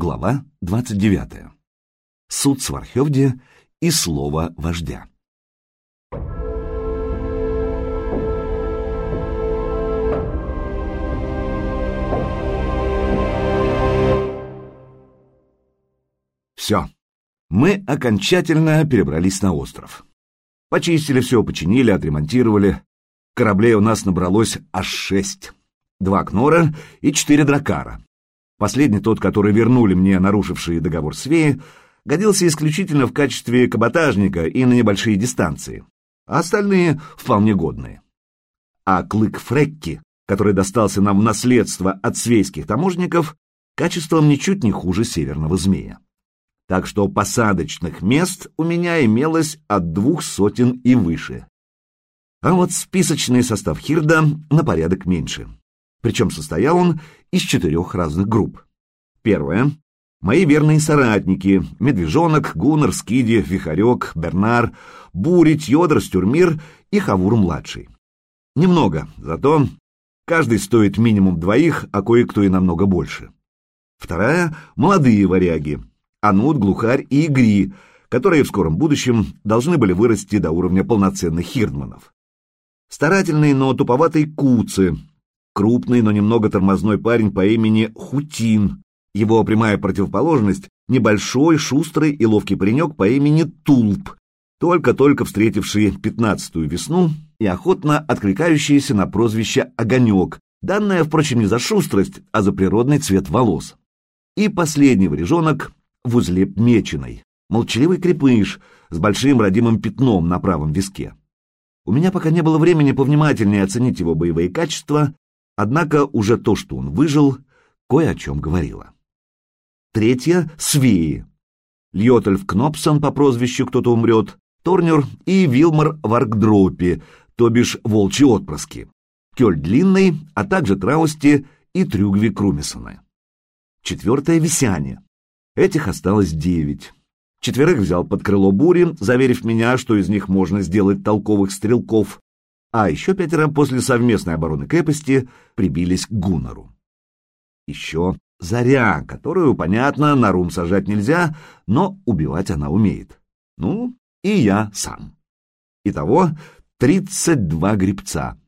Глава 29. Суд Свархевде и слово вождя. Все. Мы окончательно перебрались на остров. Почистили все, починили, отремонтировали. Кораблей у нас набралось аж шесть. Два Кнора и четыре Дракара. Последний, тот, который вернули мне нарушившие договор Свеи, годился исключительно в качестве каботажника и на небольшие дистанции, а остальные вполне годные. А клык Фрекки, который достался нам в наследство от свейских таможников, качеством ничуть не хуже северного змея. Так что посадочных мест у меня имелось от двух сотен и выше. А вот списочный состав Хирда на порядок меньше. Причем состоял он из четырех разных групп. Первое. Мои верные соратники — Медвежонок, Гуннер, Скиди, Вихарек, Бернар, Бури, Тьодор, Стюрмир и Хавур-младший. Немного, зато каждый стоит минимум двоих, а кое-кто и намного больше. Вторая — молодые варяги — Анут, Глухарь и Игри, которые в скором будущем должны были вырасти до уровня полноценных хирдманов. Старательные, но туповатые куцы, крупный, но немного тормозной парень по имени Хутин. Его прямая противоположность — небольшой, шустрый и ловкий паренек по имени Тулп, только-только встретивший пятнадцатую весну и охотно откликающийся на прозвище «Огонек», данное, впрочем, не за шустрость, а за природный цвет волос. И последний варежонок в узле меченой, молчаливый крепыш с большим родимым пятном на правом виске. У меня пока не было времени повнимательнее оценить его боевые качества, Однако уже то, что он выжил, кое о чем говорило. Третье — Свеи. Льотельф Кнопсон по прозвищу «Кто-то умрет», Торнер и Вилмар Варкдропи, то бишь волчьи отпрыски, Кёль Длинный, а также Траусти и Трюгви Крумисона. Четвертое — Висяне. Этих осталось девять. Четверых взял под крыло бури, заверив меня, что из них можно сделать толковых стрелков, а еще пятеро после совместной обороны крепости прибились к Гуннору. Еще Заря, которую, понятно, на рум сажать нельзя, но убивать она умеет. Ну, и я сам. Итого 32 грибца.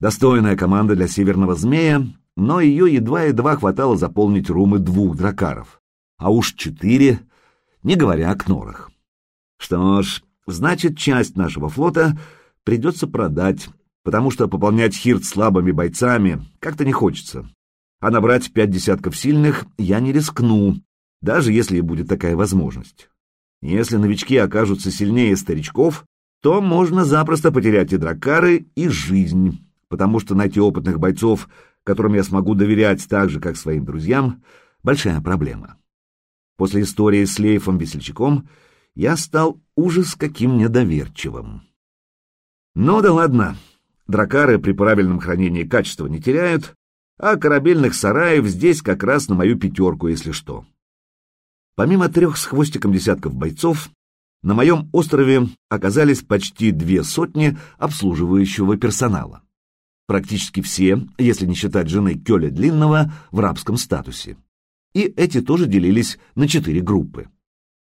Достойная команда для северного змея, но ее едва-едва хватало заполнить румы двух дракаров. А уж четыре, не говоря о кнорах. Что ж, значит, часть нашего флота придется продать, потому что пополнять хирт слабыми бойцами как-то не хочется. А набрать пять десятков сильных я не рискну, даже если будет такая возможность. Если новички окажутся сильнее старичков, то можно запросто потерять и дракары, и жизнь, потому что найти опытных бойцов, которым я смогу доверять так же, как своим друзьям, большая проблема. После истории с Лейфом-весельчаком я стал ужас каким недоверчивым. Ну да ладно, дракары при правильном хранении качества не теряют, а корабельных сараев здесь как раз на мою пятерку, если что. Помимо трех с хвостиком десятков бойцов, на моем острове оказались почти две сотни обслуживающего персонала. Практически все, если не считать жены Кёля Длинного, в рабском статусе. И эти тоже делились на четыре группы.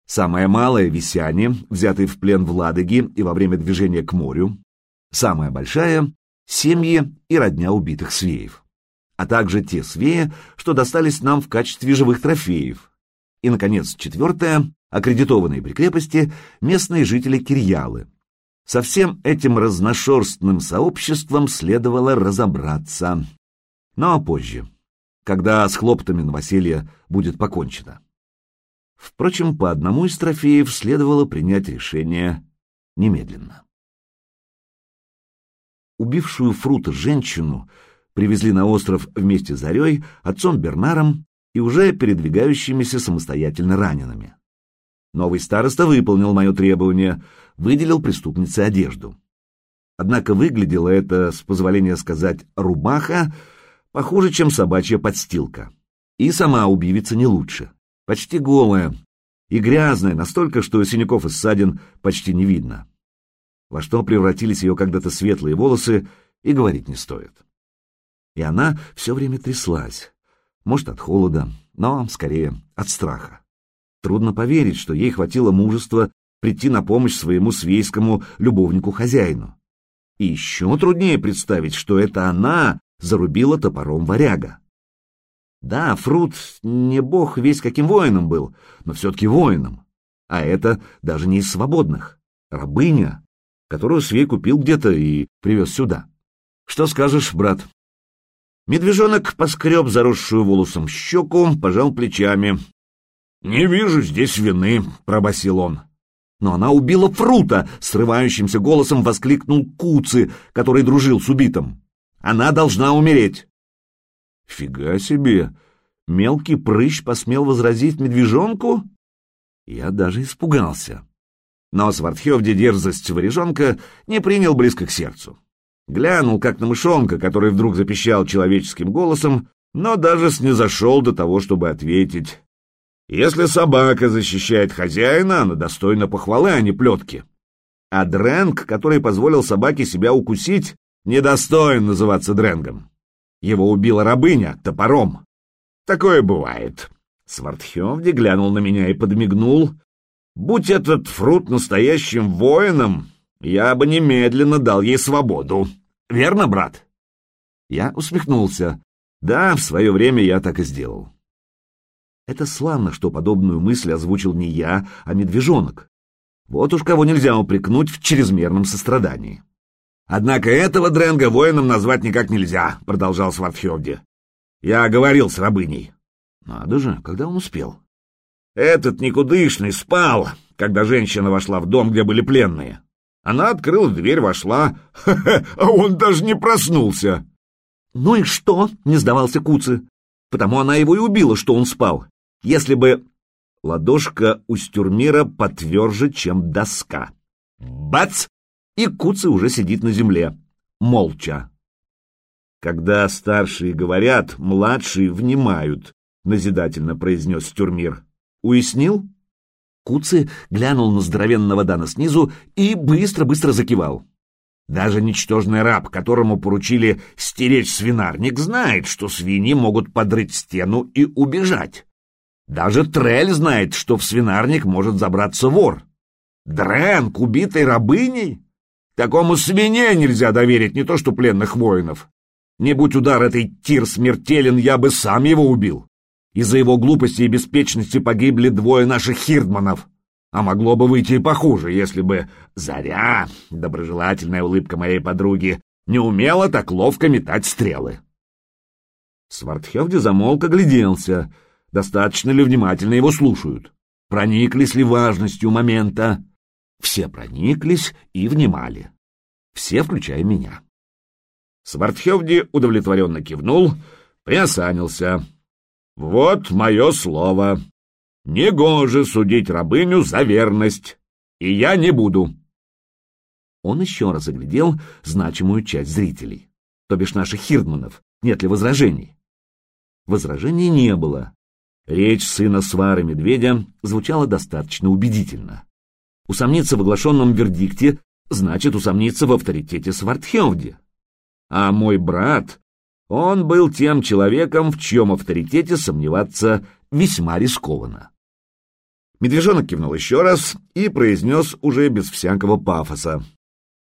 Самое малое — висяне, взятые в плен в Ладоге и во время движения к морю. Самая большая — семьи и родня убитых свеев, а также те свеи, что достались нам в качестве живых трофеев. И, наконец, четвертое — аккредитованные при крепости местные жители Кирьялы. Со всем этим разношерстным сообществом следовало разобраться. Но позже, когда с хлоптами новоселья будет покончено. Впрочем, по одному из трофеев следовало принять решение немедленно. Убившую Фрута женщину привезли на остров вместе с Зарей, отцом Бернаром и уже передвигающимися самостоятельно ранеными. Новый староста выполнил мое требование, выделил преступнице одежду. Однако выглядело это, с позволения сказать, рубаха, похуже, чем собачья подстилка. И сама убивица не лучше. Почти голая и грязная, настолько, что синяков и ссадин почти не видно. Во что превратились ее когда-то светлые волосы, и говорить не стоит. И она все время тряслась, может, от холода, но скорее от страха. Трудно поверить, что ей хватило мужества прийти на помощь своему свейскому любовнику-хозяину. И еще труднее представить, что это она зарубила топором варяга. Да, Фрут не бог весь каким воином был, но все-таки воином. А это даже не из свободных. Рабыня, которую Свей купил где-то и привез сюда. Что скажешь, брат? Медвежонок поскреб заросшую волосом щеку, пожал плечами. «Не вижу здесь вины», — пробасил он. «Но она убила Фрута!» — срывающимся голосом воскликнул Куцы, который дружил с убитым. «Она должна умереть!» «Фига себе!» Мелкий прыщ посмел возразить медвежонку? Я даже испугался. Но Свардхевди дерзость варежонка не принял близко к сердцу. Глянул, как на мышонка, который вдруг запищал человеческим голосом, но даже снизошел до того, чтобы ответить. Если собака защищает хозяина, она достойна похвалы, а не плетки. А Дрэнг, который позволил собаке себя укусить, недостоин называться Дрэнгом. Его убила рабыня топором. Такое бывает. Свардхевди глянул на меня и подмигнул. Будь этот фрут настоящим воином, я бы немедленно дал ей свободу. Верно, брат? Я усмехнулся. Да, в свое время я так и сделал. Это славно, что подобную мысль озвучил не я, а медвежонок. Вот уж кого нельзя упрекнуть в чрезмерном сострадании. «Однако этого Дренга воином назвать никак нельзя», — продолжал Свардхевди. «Я говорил с рабыней». «Надо же, когда он успел?» «Этот никудышный спал, когда женщина вошла в дом, где были пленные. Она открыла дверь, вошла, а он даже не проснулся». «Ну и что?» — не сдавался Куцы. «Потому она его и убила, что он спал. Если бы... Ладошка у стюрмира потверже, чем доска. Бац! И Куцый уже сидит на земле. Молча. Когда старшие говорят, младшие внимают, назидательно произнес стюрмир. Уяснил? Куцы глянул на здоровенного Дана снизу и быстро-быстро закивал. Даже ничтожный раб, которому поручили стеречь свинарник, знает, что свиньи могут подрыть стену и убежать. Даже Трель знает, что в свинарник может забраться вор. Дрэнк, убитой рабыней? Такому свине нельзя доверить не то что пленных воинов. Не будь удар этой тир смертелен, я бы сам его убил. Из-за его глупости и беспечности погибли двое наших хирдманов. А могло бы выйти и похуже, если бы Заря, доброжелательная улыбка моей подруги, не умела так ловко метать стрелы. Свардхевди замолк, огляделся — Достаточно ли внимательно его слушают? Прониклись ли важностью момента? Все прониклись и внимали. Все, включая меня. Свардхевди удовлетворенно кивнул, приосанился. «Вот мое слово. Негоже судить рабыню за верность, и я не буду». Он еще раз оглядел значимую часть зрителей, то бишь наших хирдманов. Нет ли возражений? Возражений не было. Речь сына Свары Медведя звучала достаточно убедительно. Усомниться в оглашенном вердикте значит усомниться в авторитете Свардхевди. А мой брат, он был тем человеком, в чьем авторитете сомневаться весьма рискованно. Медвежонок кивнул еще раз и произнес уже без всякого пафоса.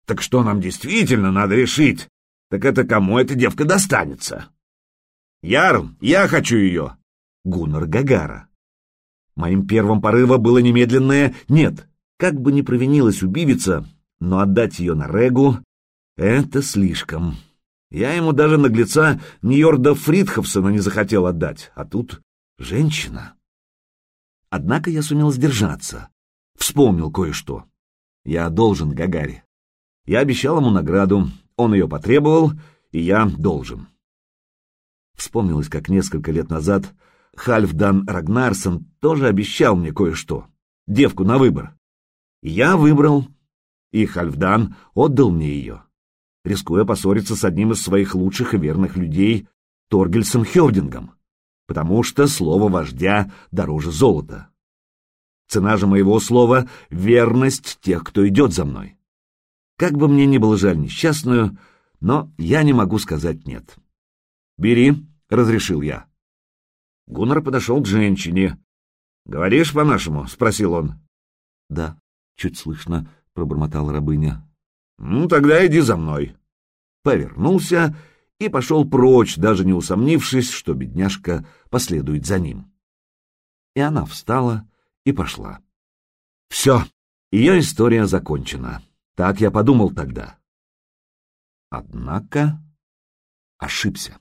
«Так что нам действительно надо решить? Так это кому эта девка достанется?» «Яр, я хочу ее!» Гуннар Гагара. Моим первым порывом было немедленное «нет». Как бы ни провинилась убивица, но отдать ее на Регу — это слишком. Я ему даже наглеца Ньорда Фридховсона не захотел отдать, а тут женщина. Однако я сумел сдержаться. Вспомнил кое-что. Я должен Гагаре. Я обещал ему награду, он ее потребовал, и я должен. Вспомнилось, как несколько лет назад Хальфдан Рагнарсон тоже обещал мне кое-что. Девку на выбор. Я выбрал, и Хальфдан отдал мне ее, рискуя поссориться с одним из своих лучших и верных людей, Торгельсом Хевдингом, потому что слово вождя дороже золота. Цена же моего слова — верность тех, кто идет за мной. Как бы мне ни было жаль несчастную, но я не могу сказать «нет». «Бери», — разрешил я. Гуннар подошел к женщине. «Говоришь по-нашему?» — спросил он. «Да», — чуть слышно пробормотала рабыня. «Ну, тогда иди за мной». Повернулся и пошел прочь, даже не усомнившись, что бедняжка последует за ним. И она встала и пошла. Все, ее история закончена. Так я подумал тогда. Однако ошибся.